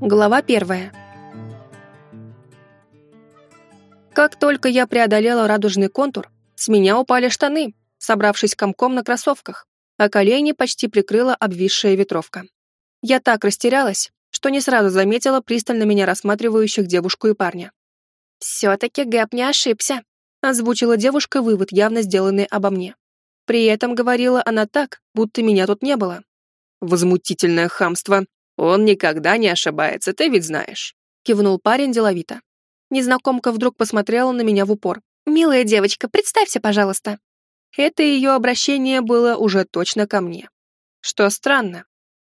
Глава первая. Как только я преодолела радужный контур, с меня упали штаны, собравшись комком на кроссовках, а колени почти прикрыла обвисшая ветровка. Я так растерялась, что не сразу заметила пристально меня рассматривающих девушку и парня. «Все-таки Гэп не ошибся», — озвучила девушка вывод, явно сделанный обо мне. При этом говорила она так, будто меня тут не было. «Возмутительное хамство», «Он никогда не ошибается, ты ведь знаешь», — кивнул парень деловито. Незнакомка вдруг посмотрела на меня в упор. «Милая девочка, представься, пожалуйста». Это ее обращение было уже точно ко мне. Что странно.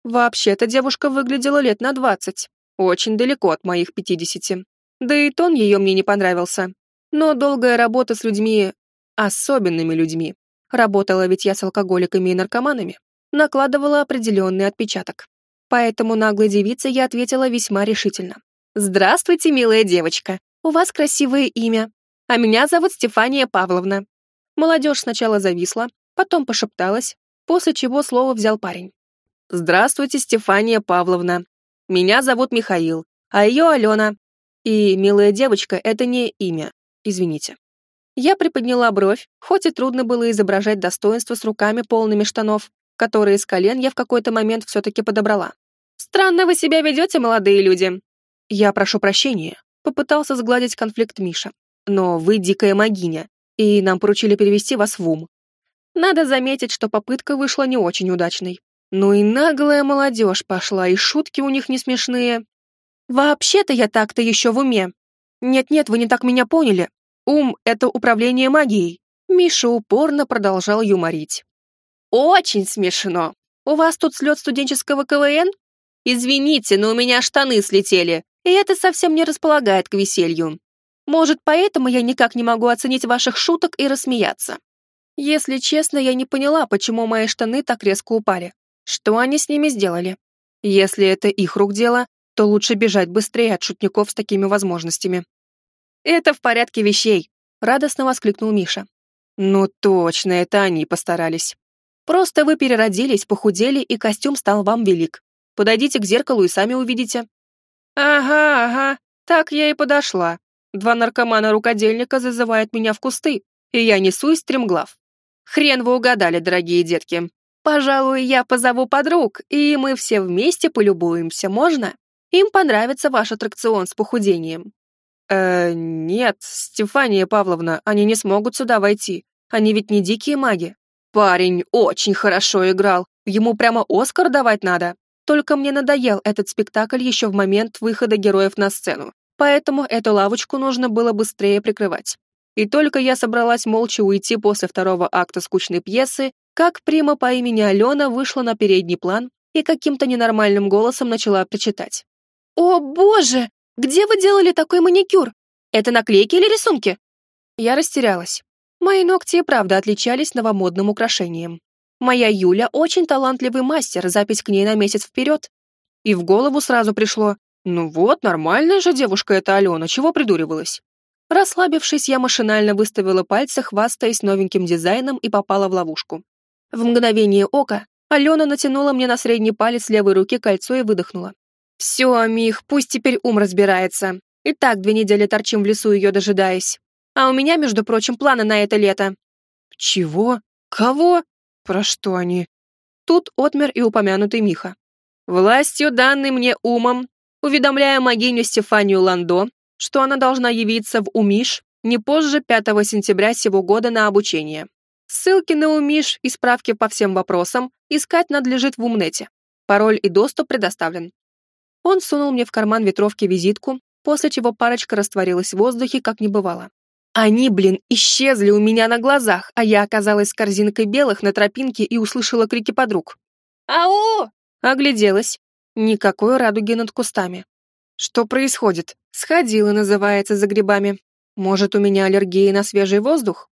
Вообще-то девушка выглядела лет на двадцать, очень далеко от моих пятидесяти. Да и тон ее мне не понравился. Но долгая работа с людьми, особенными людьми, работала ведь я с алкоголиками и наркоманами, накладывала определенный отпечаток. Поэтому наглой девице я ответила весьма решительно. «Здравствуйте, милая девочка. У вас красивое имя. А меня зовут Стефания Павловна». Молодежь сначала зависла, потом пошепталась, после чего слово взял парень. «Здравствуйте, Стефания Павловна. Меня зовут Михаил, а ее Алена. И, милая девочка, это не имя. Извините». Я приподняла бровь, хоть и трудно было изображать достоинство с руками полными штанов, которые с колен я в какой-то момент все-таки подобрала. Странно вы себя ведете, молодые люди. Я прошу прощения, попытался сгладить конфликт Миша. Но вы дикая магиня, и нам поручили перевести вас в ум. Надо заметить, что попытка вышла не очень удачной. Ну и наглая молодежь пошла, и шутки у них не смешные. Вообще-то я так-то еще в уме. Нет-нет, вы не так меня поняли. Ум — это управление магией. Миша упорно продолжал юморить. Очень смешно. У вас тут слет студенческого КВН? «Извините, но у меня штаны слетели, и это совсем не располагает к веселью. Может, поэтому я никак не могу оценить ваших шуток и рассмеяться. Если честно, я не поняла, почему мои штаны так резко упали. Что они с ними сделали? Если это их рук дело, то лучше бежать быстрее от шутников с такими возможностями. «Это в порядке вещей», — радостно воскликнул Миша. «Ну точно, это они постарались. Просто вы переродились, похудели, и костюм стал вам велик. Подойдите к зеркалу и сами увидите». «Ага, ага, так я и подошла. Два наркомана-рукодельника зазывают меня в кусты, и я несусь стремглав. Хрен вы угадали, дорогие детки. Пожалуй, я позову подруг, и мы все вместе полюбуемся, можно? Им понравится ваш аттракцион с похудением». «Э, нет, Стефания Павловна, они не смогут сюда войти. Они ведь не дикие маги. Парень очень хорошо играл, ему прямо Оскар давать надо. Только мне надоел этот спектакль еще в момент выхода героев на сцену, поэтому эту лавочку нужно было быстрее прикрывать. И только я собралась молча уйти после второго акта скучной пьесы, как прима по имени Алена вышла на передний план и каким-то ненормальным голосом начала прочитать. «О, боже! Где вы делали такой маникюр? Это наклейки или рисунки?» Я растерялась. Мои ногти и правда отличались новомодным украшением. Моя Юля очень талантливый мастер, запись к ней на месяц вперед. И в голову сразу пришло, ну вот, нормальная же девушка эта Алена, чего придуривалась? Расслабившись, я машинально выставила пальцы, хвастаясь новеньким дизайном и попала в ловушку. В мгновение ока Алена натянула мне на средний палец левой руки кольцо и выдохнула. «Все, Амих, пусть теперь ум разбирается. И так две недели торчим в лесу ее дожидаясь. А у меня, между прочим, планы на это лето». «Чего? Кого?» Про что они? Тут отмер и упомянутый Миха. Властью, данной мне умом, уведомляя могиню Стефанию Ландо, что она должна явиться в Умиш не позже 5 сентября сего года на обучение. Ссылки на Умиш и справки по всем вопросам искать надлежит в Умнете. Пароль и доступ предоставлен. Он сунул мне в карман ветровки визитку, после чего парочка растворилась в воздухе, как не бывало. Они, блин, исчезли у меня на глазах, а я оказалась с корзинкой белых на тропинке и услышала крики подруг. «Ау!» Огляделась. Никакой радуги над кустами. Что происходит? Сходила, называется, за грибами. Может, у меня аллергия на свежий воздух?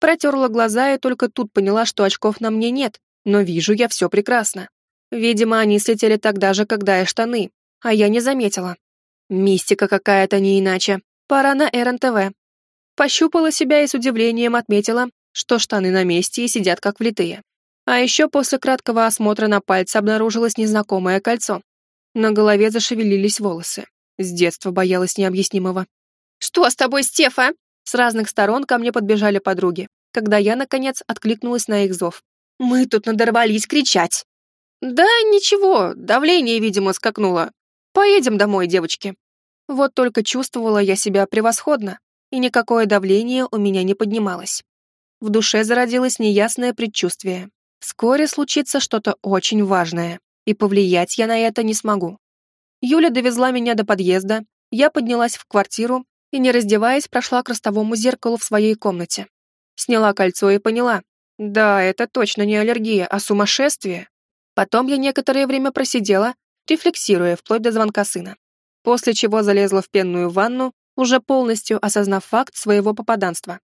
Протерла глаза и только тут поняла, что очков на мне нет, но вижу я все прекрасно. Видимо, они слетели тогда же, когда и штаны, а я не заметила. Мистика какая-то не иначе. Пора на РНТВ. Пощупала себя и с удивлением отметила, что штаны на месте и сидят как влитые. А еще после краткого осмотра на пальце обнаружилось незнакомое кольцо. На голове зашевелились волосы. С детства боялась необъяснимого. «Что с тобой, Стефа?» С разных сторон ко мне подбежали подруги, когда я, наконец, откликнулась на их зов. «Мы тут надорвались кричать!» «Да ничего, давление, видимо, скакнуло. Поедем домой, девочки». Вот только чувствовала я себя превосходно, и никакое давление у меня не поднималось. В душе зародилось неясное предчувствие. Вскоре случится что-то очень важное, и повлиять я на это не смогу. Юля довезла меня до подъезда, я поднялась в квартиру и, не раздеваясь, прошла к ростовому зеркалу в своей комнате. Сняла кольцо и поняла. Да, это точно не аллергия, а сумасшествие. Потом я некоторое время просидела, рефлексируя вплоть до звонка сына. После чего залезла в пенную ванну, уже полностью осознав факт своего попаданства.